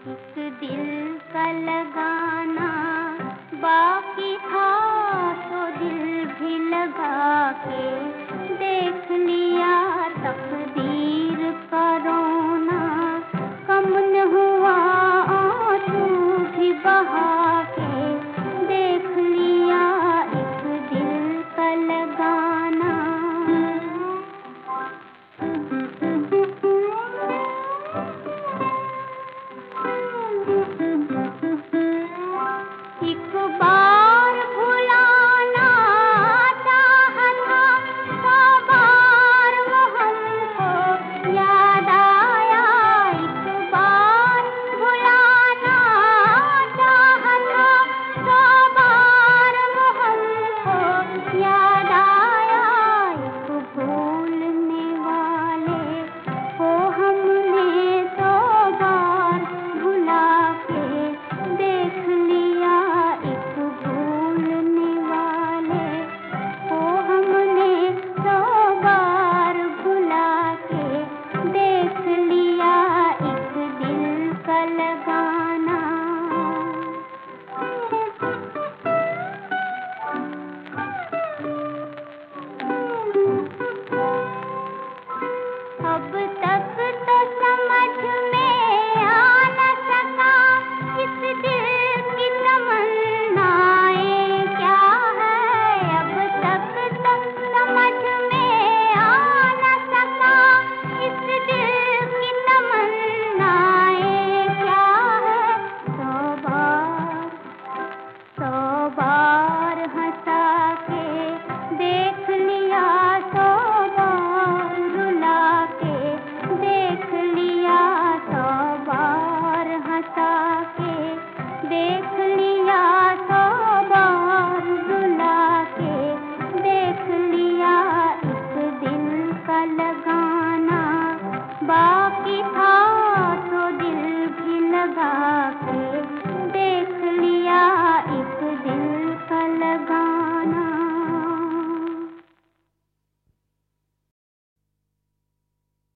एक दिल का लगाना बाकी था तो दिल भी लगा के देख लिया। Bye.